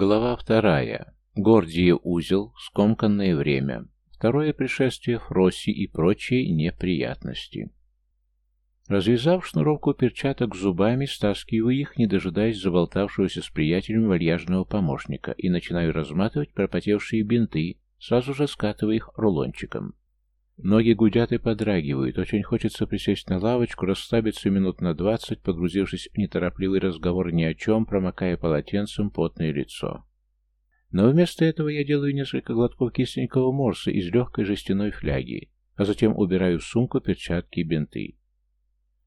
Глава вторая. Гордие узел, скомканное время. Второе пришествие Фроси и прочие неприятности. Развязав шнуровку перчаток зубами, стаскиваю их, не дожидаясь заболтавшегося с приятелем вальяжного помощника, и начинаю разматывать пропотевшие бинты, сразу же скатывая их рулончиком. Ноги гудят и подрагивают, очень хочется присесть на лавочку, расслабиться минут на двадцать, погрузившись в неторопливый разговор ни о чем, промокая полотенцем потное лицо. Но вместо этого я делаю несколько глотков кисленького морса из легкой жестяной фляги, а затем убираю в сумку перчатки и бинты.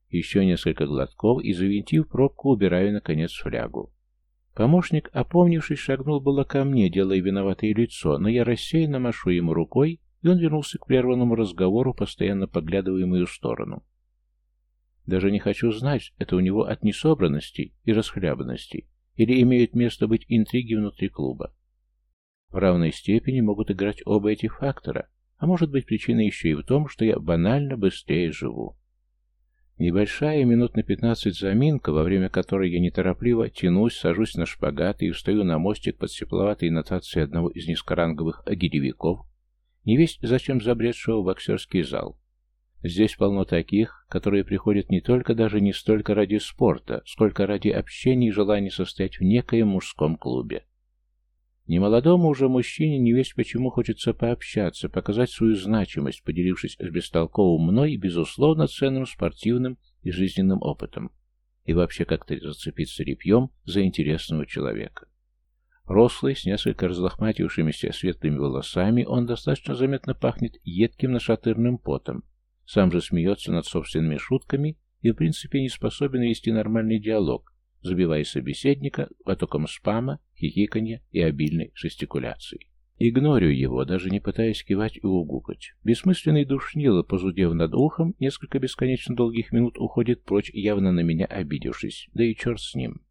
Еще несколько глотков и, завинтив пробку, убираю, наконец, флягу. Помощник, опомнившись, шагнул было ко мне, делая виноватое лицо, но я рассеянно машу ему рукой, и он вернулся к прерванному разговору, постоянно поглядывая в мою сторону. Даже не хочу знать, это у него от несобранности и расхлябанности, или имеют место быть интриги внутри клуба. В равной степени могут играть оба эти фактора, а может быть причина еще и в том, что я банально быстрее живу. Небольшая, минут на пятнадцать заминка, во время которой я неторопливо тянусь, сажусь на шпагат и встаю на мостик под тепловатой нотации одного из низкоранговых агиревиков, не весть зачем забредшего в боксерский зал. Здесь полно таких, которые приходят не только даже не столько ради спорта, сколько ради общения и желания состоять в некоем мужском клубе. Немолодому уже мужчине не весть почему хочется пообщаться, показать свою значимость, поделившись с бестолковым мной, безусловно, ценным спортивным и жизненным опытом, и вообще как-то зацепиться репьем за интересного человека. Рослый, с несколько разлохматившимися светлыми волосами, он достаточно заметно пахнет едким нашатырным потом. Сам же смеется над собственными шутками и, в принципе, не способен вести нормальный диалог, забивая собеседника потоком спама, хихиканья и обильной жестикуляции. Игнорю его, даже не пытаясь кивать и угукать. Бессмысленный душнило, позудев над ухом, несколько бесконечно долгих минут уходит прочь, явно на меня обидевшись, да и черт с ним.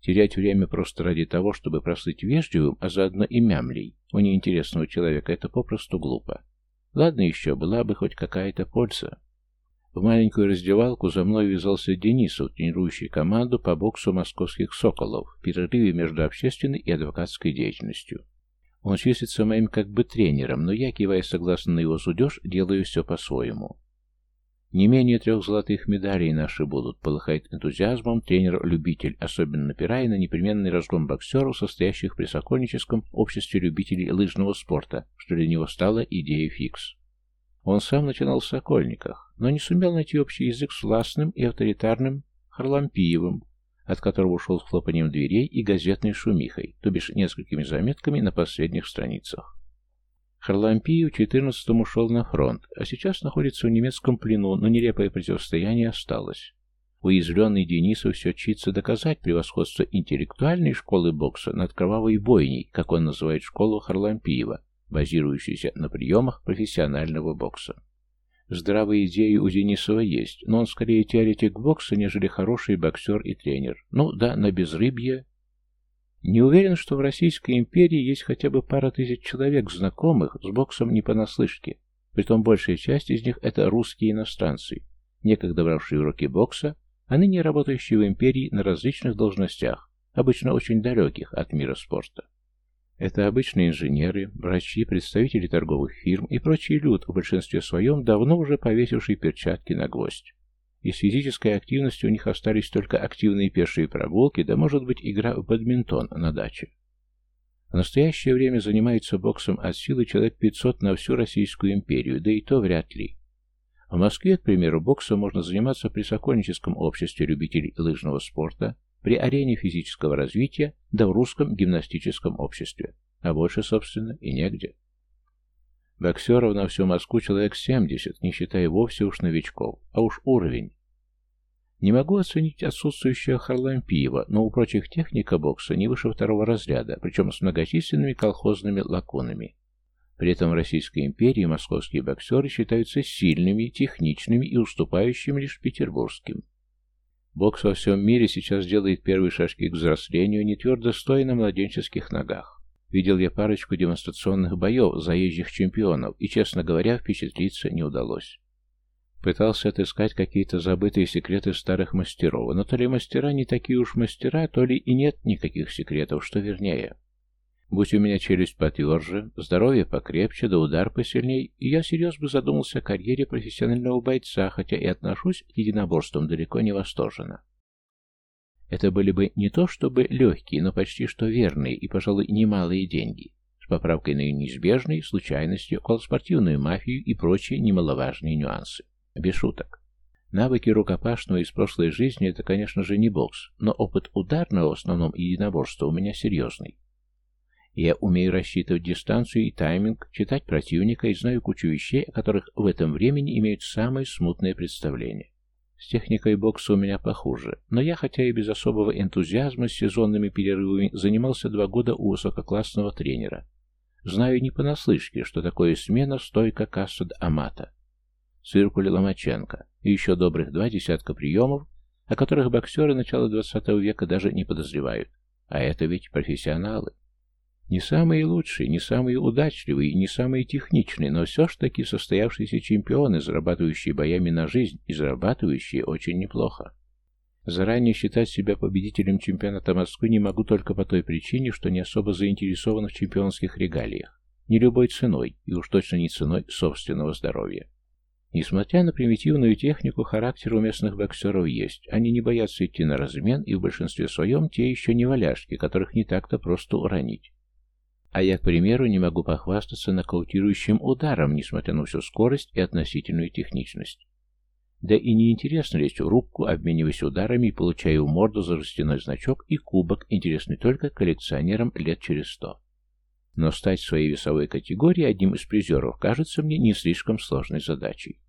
Терять время просто ради того, чтобы прослыть вежливым, а заодно и мямлей у неинтересного человека, это попросту глупо. Ладно еще, была бы хоть какая-то польза. В маленькую раздевалку за мной вязался Денисов, тренирующий команду по боксу московских «Соколов» в перерыве между общественной и адвокатской деятельностью. Он числится моим как бы тренером, но я, кивая согласно на его зудеж, делаю все по-своему. Не менее трех золотых медалей наши будут, полыхает энтузиазмом тренер-любитель, особенно напирая на непременный разгон боксеров, состоящих при Сокольническом обществе любителей лыжного спорта, что для него стала идея фикс. Он сам начинал в Сокольниках, но не сумел найти общий язык с властным и авторитарным Харлампиевым, от которого ушел с хлопанием дверей и газетной шумихой, то бишь несколькими заметками на последних страницах. Харлампию в 14-м ушел на фронт, а сейчас находится в немецком плену, но нелепое противостояние осталось. Уязвленный Денисов все чится доказать превосходство интеллектуальной школы бокса над кровавой бойней, как он называет школу Харлампиева, базирующуюся на приемах профессионального бокса. Здравые идеи у Денисова есть, но он скорее теоретик бокса, нежели хороший боксер и тренер. Ну да, на безрыбье не уверен, что в Российской империи есть хотя бы пара тысяч человек, знакомых с боксом не понаслышке. Притом большая часть из них это русские иностранцы, некогда бравшие уроки бокса, а ныне работающие в империи на различных должностях, обычно очень далеких от мира спорта. Это обычные инженеры, врачи, представители торговых фирм и прочий люд, в большинстве своем давно уже повесивший перчатки на гвоздь. И с физической активностью у них остались только активные пешие прогулки, да, может быть, игра в бадминтон на даче. В настоящее время занимается боксом от силы человек 500 на всю Российскую империю, да и то вряд ли. В Москве, к примеру, боксом можно заниматься при Сокольническом обществе любителей лыжного спорта, при арене физического развития, да в русском гимнастическом обществе. А больше, собственно, и негде. Боксеров на всю Москву человек 70, не считая вовсе уж новичков. А уж уровень. Не могу оценить отсутствующего Харлампиева, но у прочих техника бокса не выше второго разряда, причем с многочисленными колхозными лаконами. При этом в Российской империи московские боксеры считаются сильными, техничными и уступающими лишь петербургским. Бокс во всем мире сейчас делает первые шажки к взрослению, не твердо стоя на младенческих ногах. Видел я парочку демонстрационных боев заезжих чемпионов, и, честно говоря, впечатлиться не удалось. Пытался отыскать какие-то забытые секреты старых мастеров, но то ли мастера не такие уж мастера, то ли и нет никаких секретов, что вернее. Будь у меня челюсть потверже, здоровье покрепче, да удар посильней, и я серьезно бы задумался о карьере профессионального бойца, хотя и отношусь к единоборствам далеко не восторженно. Это были бы не то чтобы легкие, но почти что верные и, пожалуй, немалые деньги, с поправкой на неизбежные случайности, околоспортивную мафию и прочие немаловажные нюансы. Без шуток. Навыки рукопашного из прошлой жизни – это, конечно же, не бокс, но опыт ударного, в основном единоборства, у меня серьезный. Я умею рассчитывать дистанцию и тайминг, читать противника и знаю кучу вещей, о которых в этом времени имеют самое смутное представление. С техникой бокса у меня похуже, но я, хотя и без особого энтузиазма, с сезонными перерывами занимался два года у высококлассного тренера. Знаю не понаслышке, что такое смена стойка Кассад Амата, циркуль Ломаченко и еще добрых два десятка приемов, о которых боксеры начала XX века даже не подозревают. А это ведь профессионалы. Не самые лучшие, не самые удачливые, не самые техничные, но все ж таки состоявшиеся чемпионы, зарабатывающие боями на жизнь и зарабатывающие очень неплохо. Заранее считать себя победителем чемпионата Москвы не могу только по той причине, что не особо заинтересован в чемпионских регалиях. Не любой ценой, и уж точно не ценой собственного здоровья. Несмотря на примитивную технику, характер у местных боксеров есть. Они не боятся идти на размен, и в большинстве своем те еще не валяшки, которых не так-то просто уронить. А я, к примеру, не могу похвастаться нокаутирующим ударом, несмотря на всю скорость и относительную техничность. Да и неинтересно лезть в рубку, обмениваясь ударами и получая в морду за жестяной значок и кубок, интересный только коллекционерам лет через сто. Но стать в своей весовой категории одним из призеров кажется мне не слишком сложной задачей.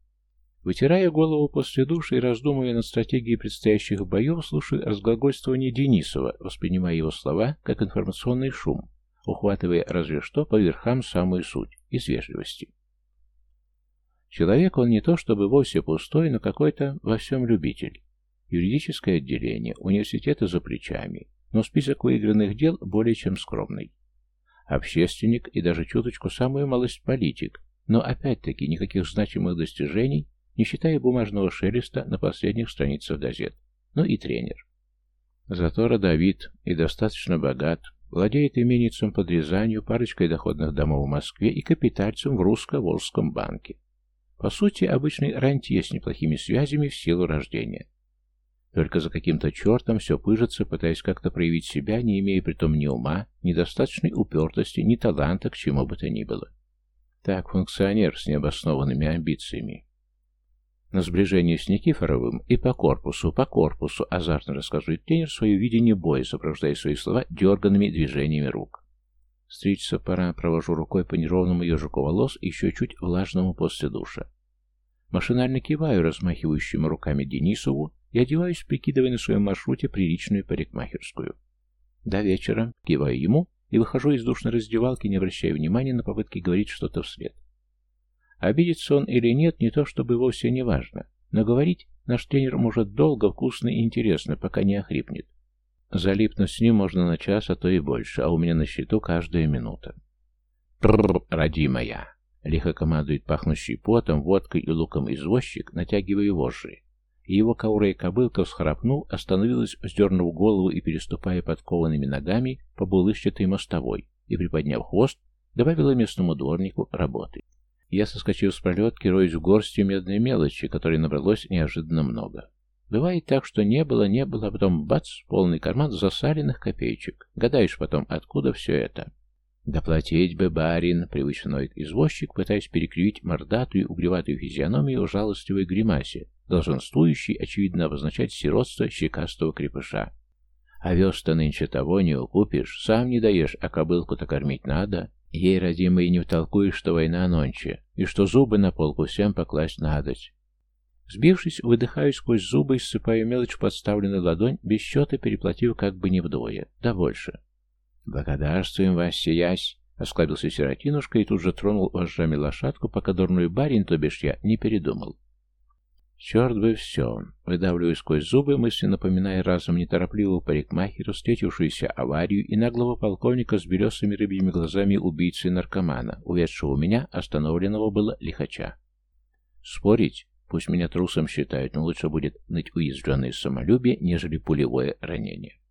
Вытирая голову после души и раздумывая над стратегией предстоящих боев, слушаю разглагольствование Денисова, воспринимая его слова как информационный шум, ухватывая разве что по верхам самую суть, из вежливости. Человек он не то чтобы вовсе пустой, но какой-то во всем любитель. Юридическое отделение, университеты за плечами, но список выигранных дел более чем скромный. Общественник и даже чуточку самую малость политик, но опять-таки никаких значимых достижений, не считая бумажного шелеста на последних страницах газет. Ну и тренер. Зато родовит и достаточно богат, Владеет именицем под Рязанью, парочкой доходных домов в Москве и капитальцем в русско-волжском банке. По сути, обычный рантье с неплохими связями в силу рождения. Только за каким-то чертом все пыжится, пытаясь как-то проявить себя, не имея притом ни ума, ни достаточной упертости, ни таланта к чему бы то ни было. Так, функционер с необоснованными амбициями. На сближение с Никифоровым и по корпусу, по корпусу азартно рассказывает тренер свое видение боя, сопровождая свои слова дерганными движениями рук. Стричься пора, провожу рукой по неровному ежику волос, еще чуть влажному после душа. Машинально киваю размахивающим руками Денисову и одеваюсь, прикидывая на своем маршруте приличную парикмахерскую. До вечера киваю ему и выхожу из душной раздевалки, не обращая внимания на попытки говорить что-то вслед. Обидится он или нет, не то чтобы вовсе не важно, но говорить наш тренер может долго, вкусно и интересно, пока не охрипнет. Залипнуть с ним можно на час, а то и больше, а у меня на счету каждая минута. «Прррр, родимая!» Лихо командует пахнущий потом, водкой и луком извозчик, натягивая вожжи. И его каурая кобылка всхрапнул, остановилась, вздернув голову и переступая подкованными ногами по булыщатой мостовой, и, приподняв хвост, добавила местному дворнику работы. Я соскочил с пролетки, роюсь в горсти медной мелочи, которой набралось неожиданно много. Бывает так, что не было, не было, а потом бац, полный карман засаленных копеечек. Гадаешь потом, откуда все это? «Доплатить бы, барин!» — привычно ноет извозчик, пытаясь перекривить мордатую, углеватую физиономию в жалостливой гримасе, долженствующей, очевидно, обозначать сиротство щекастого крепыша. «Овес-то нынче того не укупишь, сам не даешь, а кобылку-то кормить надо. Ей, родимый, не втолкуешь, что война нонче, и что зубы на полку всем покласть надоть. Сбившись, выдыхаю сквозь зубы и ссыпаю мелочь в подставленную ладонь, без счета переплатив как бы не вдвое, да больше. «Благодарствуем вас, сиясь!» — осклабился Сиротинушка и тут же тронул вожжами лошадку, пока дурной барин, то бишь я, не передумал. Черт бы все. Выдавливаю сквозь зубы, мысленно напоминая разом неторопливого парикмахера, встретившуюся аварию и наглого полковника с белесыми рыбьими глазами убийцы наркомана, уведшего у меня, остановленного было лихача. Спорить? Пусть меня трусом считают, но лучше будет ныть уязвленное самолюбие, нежели пулевое ранение.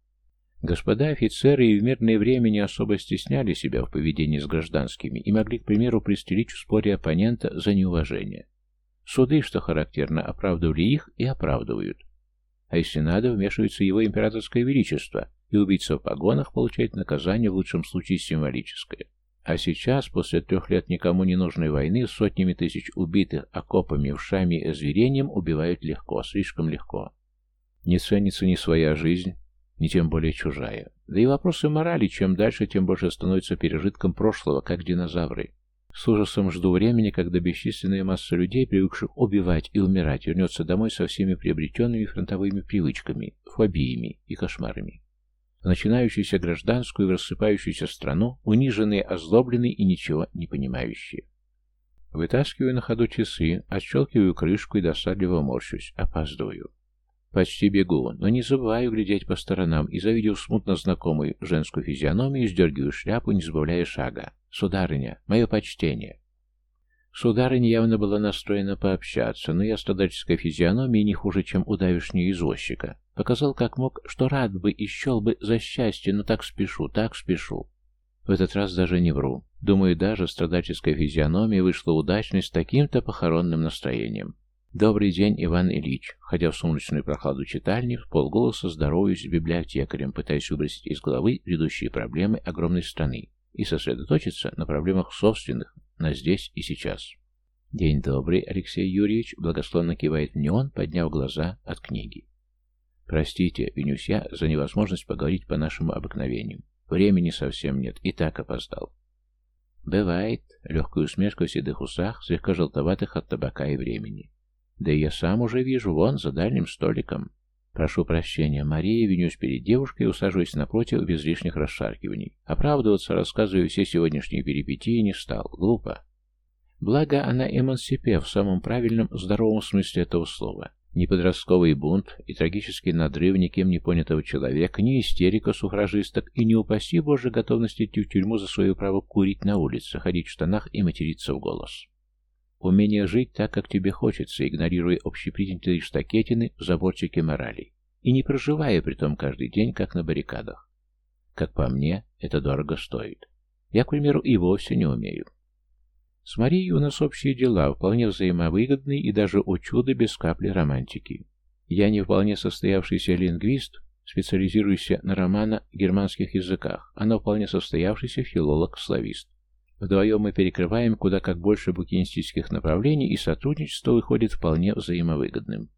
Господа офицеры и в мирное время не особо стесняли себя в поведении с гражданскими и могли, к примеру, пристрелить в споре оппонента за неуважение. Суды, что характерно, оправдывали их и оправдывают. А если надо, вмешивается его императорское величество, и убийца в погонах получает наказание в лучшем случае символическое. А сейчас, после трех лет никому не нужной войны, сотнями тысяч убитых окопами, ушами и озверением убивают легко, слишком легко. Не ценится ни своя жизнь, ни тем более чужая. Да и вопросы морали, чем дальше, тем больше становятся пережитком прошлого, как динозавры. С ужасом жду времени, когда бесчисленная масса людей, привыкших убивать и умирать, вернется домой со всеми приобретенными фронтовыми привычками, фобиями и кошмарами. В начинающуюся гражданскую и рассыпающуюся страну, униженные, озлобленные и ничего не понимающие. Вытаскиваю на ходу часы, отщелкиваю крышку и досадливо морщусь, опаздываю. Почти бегу, но не забываю глядеть по сторонам и, завидев смутно знакомую женскую физиономию, сдергиваю шляпу, не сбавляя шага. «Сударыня, мое почтение!» Сударыня явно была настроена пообщаться, но я страдальческой физиономией не хуже, чем у давешнего извозчика. Показал, как мог, что рад бы и счел бы за счастье, но так спешу, так спешу. В этот раз даже не вру. Думаю, даже страдальческая физиономия вышла удачной с таким-то похоронным настроением. «Добрый день, Иван Ильич!» Ходя в сумрачную прохладу читальни, в полголоса здороваюсь с библиотекарем, пытаясь выбросить из головы ведущие проблемы огромной страны и сосредоточиться на проблемах собственных, на здесь и сейчас. «День добрый, Алексей Юрьевич!» благословно кивает мне он, подняв глаза от книги. «Простите, винюсь я за невозможность поговорить по нашему обыкновению. Времени совсем нет, и так опоздал». «Бывает», — легкую усмешку в седых усах, слегка желтоватых от табака и времени. Да я сам уже вижу, вон, за дальним столиком. Прошу прощения, Мария, винюсь перед девушкой и усаживаясь напротив без лишних расшаркиваний. Оправдываться, рассказывая все сегодняшние перипетии, не стал. Глупо. Благо, она эмансипе в самом правильном, здоровом смысле этого слова. Ни подростковый бунт и трагический надрыв никем не понятого человека, ни истерика суфражисток и не упаси Боже готовность идти в тюрьму за свое право курить на улице, ходить в штанах и материться в голос. Умение жить так, как тебе хочется, игнорируя общепринятые штакетины в заборчике морали. И не проживая при том каждый день, как на баррикадах. Как по мне, это дорого стоит. Я, к примеру, и вовсе не умею. С Марией у нас общие дела, вполне взаимовыгодные и даже, о чудо, без капли романтики. Я не вполне состоявшийся лингвист, специализирующийся на романо германских языках, а на вполне состоявшийся филолог-славист. Вдвоем мы перекрываем куда как больше букинистических направлений, и сотрудничество выходит вполне взаимовыгодным.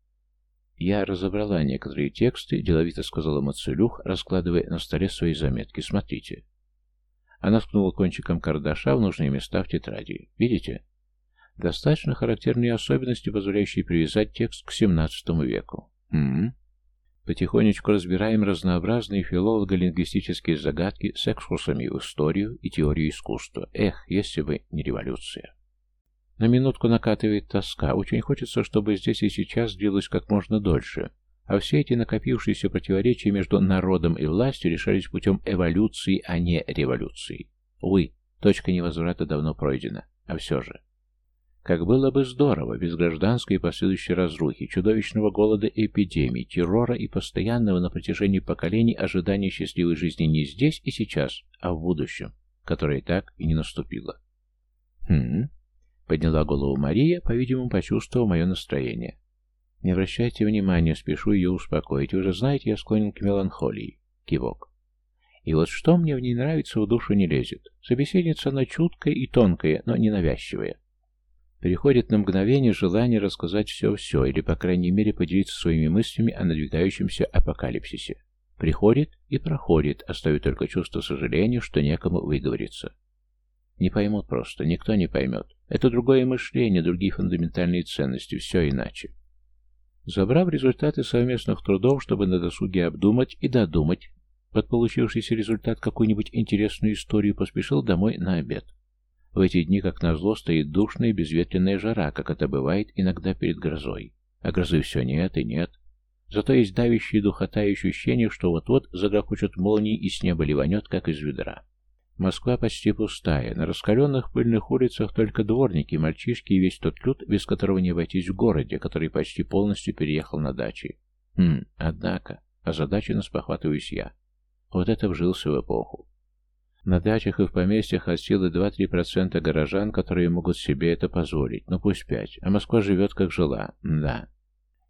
Я разобрала некоторые тексты, деловито сказала Мацелюх, раскладывая на столе свои заметки. Смотрите. Она ткнула кончиком кардаша в нужные места в тетради. Видите? Достаточно характерные особенности, позволяющие привязать текст к XVII веку. -м. Потихонечку разбираем разнообразные филолого-лингвистические загадки с экскурсами в историю и теорию искусства. Эх, если бы не революция. На минутку накатывает тоска. Очень хочется, чтобы здесь и сейчас длилось как можно дольше. А все эти накопившиеся противоречия между народом и властью решались путем эволюции, а не революции. Увы, точка невозврата давно пройдена. А все же. Как было бы здорово, без гражданской и последующей разрухи, чудовищного голода и эпидемий, террора и постоянного на протяжении поколений ожидания счастливой жизни не здесь и сейчас, а в будущем, которое так и не наступило. «Хм...» — подняла голову Мария, по-видимому, почувствовав мое настроение. «Не обращайте внимания, спешу ее успокоить. Вы же знаете, я склонен к меланхолии». Кивок. И вот что мне в ней нравится, в душу не лезет. Собеседница она чуткая и тонкая, но ненавязчивая. Приходит на мгновение желание рассказать все-все, или, по крайней мере, поделиться своими мыслями о надвигающемся апокалипсисе. Приходит и проходит, оставив только чувство сожаления, что некому выговориться. Не поймут просто, никто не поймет. Это другое мышление, другие фундаментальные ценности, все иначе. Забрав результаты совместных трудов, чтобы на досуге обдумать и додумать, под получившийся результат какую-нибудь интересную историю, поспешил домой на обед. В эти дни, как назло, стоит душная безветренная жара, как это бывает иногда перед грозой. А грозы все нет и нет. Зато есть давящие духота и ощущение, что вот-вот загрохочут молнии и с неба ливанет, как из ведра. Москва почти пустая, на раскаленных пыльных улицах только дворники, мальчишки и весь тот люд, без которого не обойтись в городе, который почти полностью переехал на дачи. Хм, однако, озадаченно спохватываюсь я. Вот это вжился в эпоху. На дачах и в поместьях от силы 2-3% горожан, которые могут себе это позволить, ну пусть 5, а Москва живет как жила, да.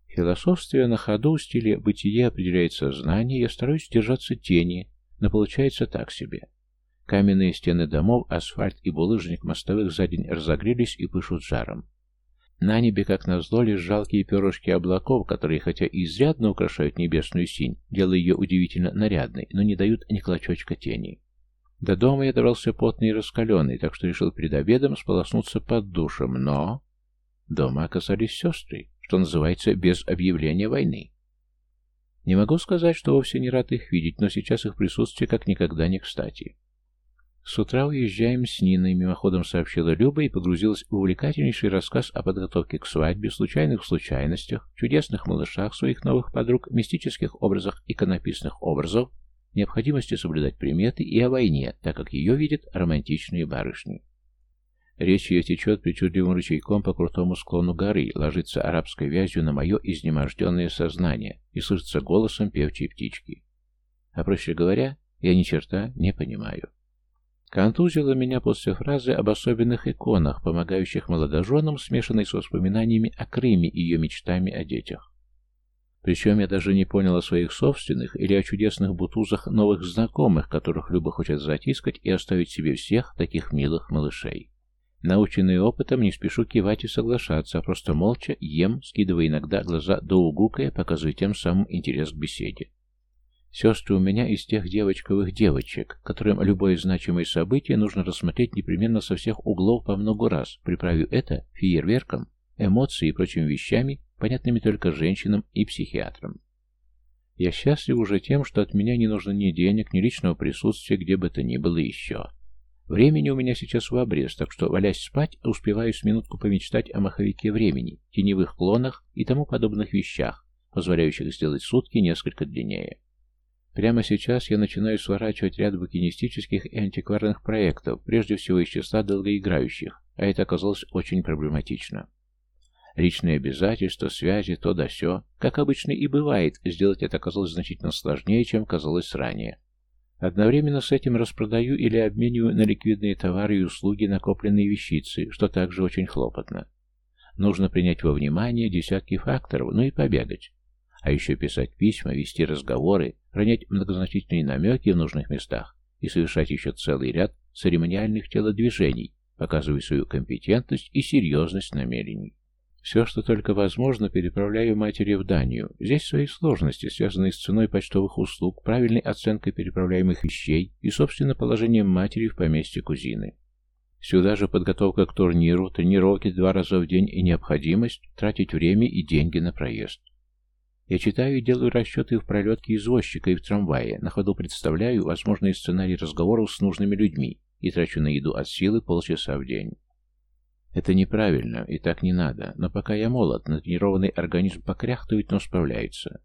Философствие на ходу в стиле бытие определяет сознание, я стараюсь держаться тени, но получается так себе. Каменные стены домов, асфальт и булыжник мостовых за день разогрелись и пышут жаром. На небе, как назло, лишь жалкие перышки облаков, которые, хотя и изрядно украшают небесную синь, делая ее удивительно нарядной, но не дают ни клочочка тени. До дома я добрался потный и раскаленный, так что решил перед обедом сполоснуться под душем, но... Дома оказались сестры, что называется, без объявления войны. Не могу сказать, что вовсе не рад их видеть, но сейчас их присутствие как никогда не кстати. С утра уезжаем с Ниной, мимоходом сообщила Люба и погрузилась в увлекательнейший рассказ о подготовке к свадьбе, случайных случайностях, чудесных малышах своих новых подруг, мистических образах иконописных образов, необходимости соблюдать приметы и о войне, так как ее видят романтичные барышни. Речь ее течет причудливым ручейком по крутому склону горы, ложится арабской вязью на мое изнеможденное сознание и слышится голосом певчей птички. А проще говоря, я ни черта не понимаю. Контузило меня после фразы об особенных иконах, помогающих молодоженам, смешанной с воспоминаниями о Крыме и ее мечтами о детях. Причем я даже не понял о своих собственных или о чудесных бутузах новых знакомых, которых Люба хочет затискать и оставить себе всех таких милых малышей. Наученный опытом, не спешу кивать и соглашаться, а просто молча ем, скидывая иногда глаза до угукая, показывая тем самым интерес к беседе. Сестры у меня из тех девочковых девочек, которым любое значимое событие нужно рассмотреть непременно со всех углов по много раз, приправив это фейерверком, эмоцией и прочими вещами, понятными только женщинам и психиатрам. Я счастлив уже тем, что от меня не нужно ни денег, ни личного присутствия, где бы то ни было еще. Времени у меня сейчас в обрез, так что, валясь спать, успеваю с минутку помечтать о маховике времени, теневых клонах и тому подобных вещах, позволяющих сделать сутки несколько длиннее. Прямо сейчас я начинаю сворачивать ряд букинистических и антикварных проектов, прежде всего из числа долгоиграющих, а это оказалось очень проблематично. Личные обязательства, связи, то да сё. Как обычно и бывает, сделать это оказалось значительно сложнее, чем казалось ранее. Одновременно с этим распродаю или обмениваю на ликвидные товары и услуги накопленные вещицы, что также очень хлопотно. Нужно принять во внимание десятки факторов, ну и побегать. А еще писать письма, вести разговоры, ронять многозначительные намеки в нужных местах и совершать еще целый ряд церемониальных телодвижений, показывая свою компетентность и серьезность намерений. Все, что только возможно, переправляю матери в Данию. Здесь свои сложности, связанные с ценой почтовых услуг, правильной оценкой переправляемых вещей и, собственно, положением матери в поместье кузины. Сюда же подготовка к турниру, тренировки два раза в день и необходимость тратить время и деньги на проезд. Я читаю и делаю расчеты в пролетке извозчика и в трамвае, на ходу представляю возможные сценарии разговоров с нужными людьми и трачу на еду от силы полчаса в день. Это неправильно, и так не надо, но пока я молод, натренированный организм покряхтывает, но справляется.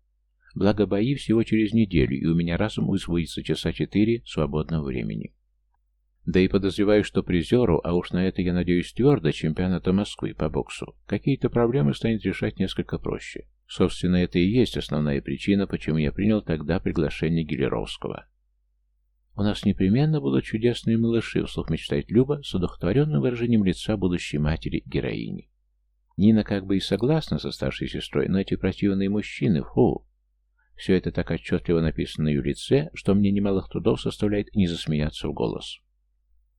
Благо бои всего через неделю, и у меня разум высвоится часа четыре свободного времени. Да и подозреваю, что призеру, а уж на это я надеюсь твердо, чемпионата Москвы по боксу, какие-то проблемы станет решать несколько проще. Собственно, это и есть основная причина, почему я принял тогда приглашение Гелеровского. «У нас непременно будут чудесные малыши», — вслух мечтает Люба с удохотворенным выражением лица будущей матери-героини. Нина как бы и согласна со старшей сестрой, но эти противные мужчины, фу! Все это так отчетливо написано на ее лице, что мне немалых трудов составляет не засмеяться в голос.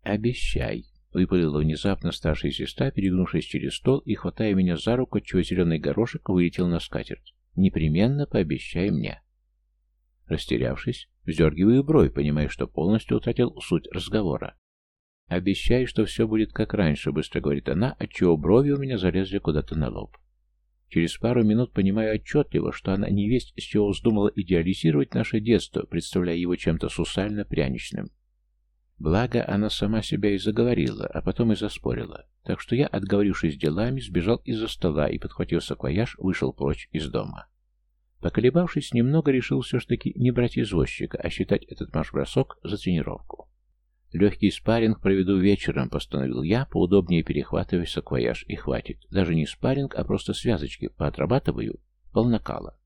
«Обещай», — выпалила внезапно старшая сестра, перегнувшись через стол и хватая меня за руку, чего зеленый горошек вылетел на скатерть. «Непременно пообещай мне». Растерявшись, вздергиваю бровь, понимая, что полностью утратил суть разговора. «Обещай, что все будет как раньше», — быстро говорит она, отчего брови у меня залезли куда-то на лоб. Через пару минут понимаю отчетливо, что она не весть с чего вздумала идеализировать наше детство, представляя его чем-то сусально-пряничным. Благо, она сама себя и заговорила, а потом и заспорила. Так что я, отговорившись делами, сбежал из-за стола и, подхватив саквояж, вышел прочь из дома. Поколебавшись немного, решил все ж таки не брать извозчика, а считать этот марш-бросок за тренировку. Легкий спарринг проведу вечером, постановил я, поудобнее перехватывая саквояж, и хватит. Даже не спарринг, а просто связочки. Поотрабатываю. Полнокала.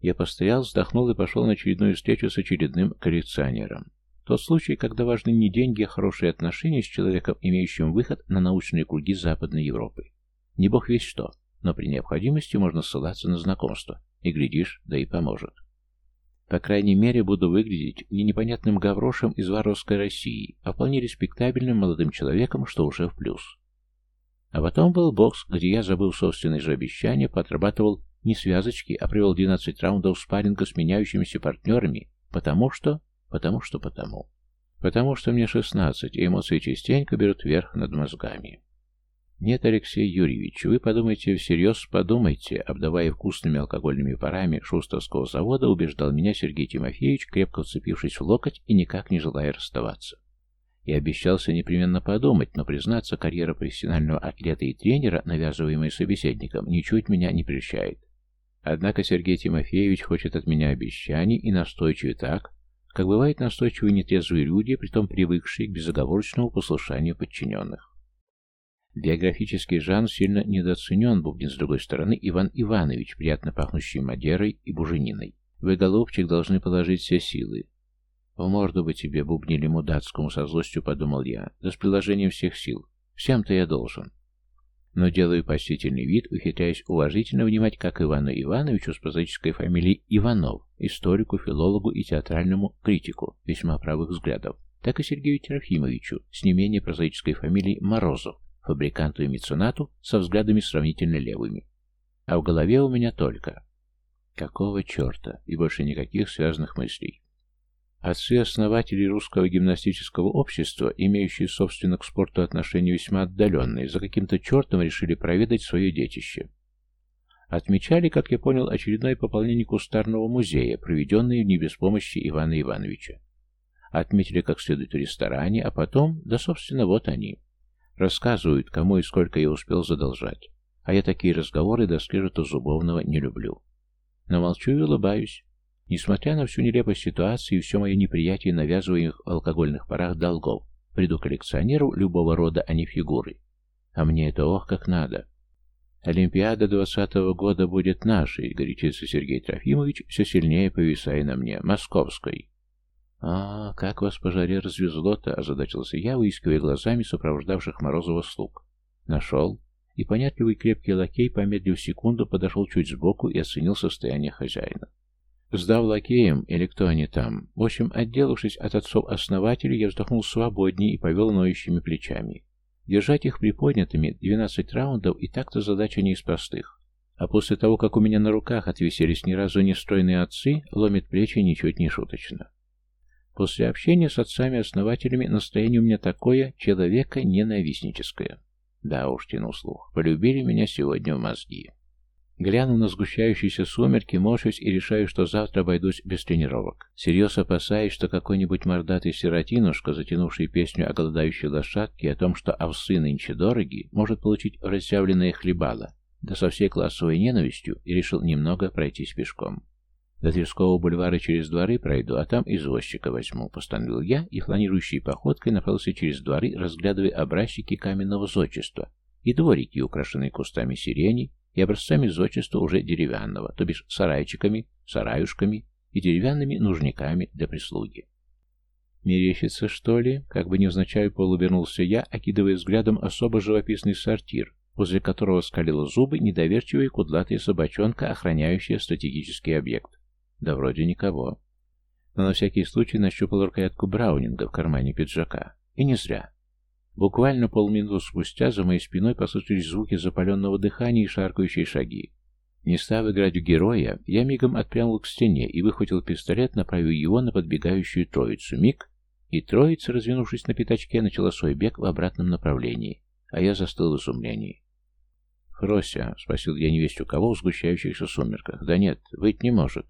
Я постоял, вздохнул и пошел на очередную встречу с очередным коллекционером. Тот случай, когда важны не деньги, а хорошие отношения с человеком, имеющим выход на научные круги Западной Европы. Не бог весь что, но при необходимости можно ссылаться на знакомство. И, глядишь, да и поможет. По крайней мере, буду выглядеть не непонятным гаврошем из воровской России, а вполне респектабельным молодым человеком, что уже в плюс. А потом был бокс, где я забыл собственные же обещания, подрабатывал не связочки, а привел 12 раундов спарринга с меняющимися партнерами, потому что... потому что потому. Потому что мне 16, и эмоции частенько берут верх над мозгами. «Нет, Алексей Юрьевич, вы подумайте всерьез, подумайте», обдавая вкусными алкогольными парами шустовского завода, убеждал меня Сергей Тимофеевич, крепко вцепившись в локоть и никак не желая расставаться. Я обещался непременно подумать, но, признаться, карьера профессионального атлета и тренера, навязываемая собеседником, ничуть меня не прельщает. Однако Сергей Тимофеевич хочет от меня обещаний и настойчивый так, как бывает настойчивые нетрезвые люди, притом привыкшие к безоговорочному послушанию подчиненных. Биографический жанр сильно недооценен, бубнит с другой стороны Иван Иванович, приятно пахнущий Мадерой и Бужениной. Вы, голубчик, должны положить все силы. В морду бы тебе, бубнили мудацкому, со злостью подумал я, да с приложением всех сил. Всем-то я должен. Но делаю почтительный вид, ухитряясь уважительно внимать как Ивану Ивановичу с прозаической фамилией Иванов, историку, филологу и театральному критику, весьма правых взглядов, так и Сергею Трофимовичу с не менее прозаической фамилией Морозов, фабриканту и меценату со взглядами сравнительно левыми. А в голове у меня только «Какого черта?» и больше никаких связанных мыслей. Отцы-основатели русского гимнастического общества, имеющие, собственно, к спорту отношения весьма отдаленные, за каким-то чертом решили проведать свое детище. Отмечали, как я понял, очередное пополнение кустарного музея, проведенное не без помощи Ивана Ивановича. Отметили как следует в ресторане, а потом, да, собственно, вот они. Рассказывают, кому и сколько я успел задолжать. А я такие разговоры до скрежета зубовного не люблю. Но молчу и улыбаюсь. Несмотря на всю нелепость ситуации и все мое неприятие навязываемых в алкогольных парах долгов, приду коллекционеру любого рода, а не фигуры. А мне это ох как надо. Олимпиада двадцатого года будет нашей, горячится Сергей Трофимович, все сильнее повисая на мне, московской. «А, как вас по жаре развезло-то?» — озадачился я, выискивая глазами сопровождавших Морозова слуг. «Нашел». И понятливый крепкий лакей, помедлив секунду, подошел чуть сбоку и оценил состояние хозяина. Сдав лакеем, или кто они там, в общем, отделавшись от отцов-основателей, я вздохнул свободнее и повел ноющими плечами. Держать их приподнятыми 12 раундов и так-то задача не из простых. А после того, как у меня на руках отвесились ни разу не стройные отцы, ломит плечи ничуть не шуточно. После общения с отцами-основателями настроение у меня такое, человека ненавистническое. Да уж, тянул слух, полюбили меня сегодня в мозги. Гляну на сгущающиеся сумерки, морщусь и решаю, что завтра обойдусь без тренировок. Серьез опасаюсь, что какой-нибудь мордатый сиротинушка, затянувший песню о голодающей лошадке и о том, что овсы нынче дороги, может получить разъявленное хлебало, да со всей классовой ненавистью, и решил немного пройтись пешком. До Тверского бульвара через дворы пройду, а там извозчика возьму, постановил я, и фланирующей походкой направился через дворы, разглядывая образчики каменного зодчества и дворики, украшенные кустами сирени и образцами зодчества уже деревянного, то бишь сарайчиками, сараюшками и деревянными нужниками для прислуги. «Мерещится, что ли?» — как бы невзначай полубернулся я, окидывая взглядом особо живописный сортир, возле которого скалила зубы недоверчивая кудлатая собачонка, охраняющая стратегический объект. Да вроде никого. Но на всякий случай нащупал рукоятку Браунинга в кармане пиджака. И не зря. Буквально полминуты спустя за моей спиной послышались звуки запаленного дыхания и шаркающие шаги. Не став играть в героя, я мигом отпрянул к стене и выхватил пистолет, направив его на подбегающую троицу. Миг, и троица, развернувшись на пятачке, начала свой бег в обратном направлении, а я застыл в изумлении. «Фрося?» — спросил я невесть у кого в сгущающихся сумерках. «Да нет, быть не может».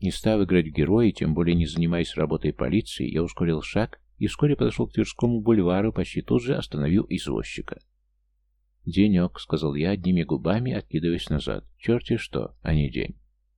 Не став играть в героя, тем более не занимаясь работой полиции, я ускорил шаг и вскоре подошел к Тверскому бульвару, почти тут же остановил извозчика. «Денек», — сказал я одними губами, откидываясь назад. «Черти что, а не день».